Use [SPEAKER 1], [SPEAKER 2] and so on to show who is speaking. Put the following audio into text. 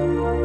[SPEAKER 1] you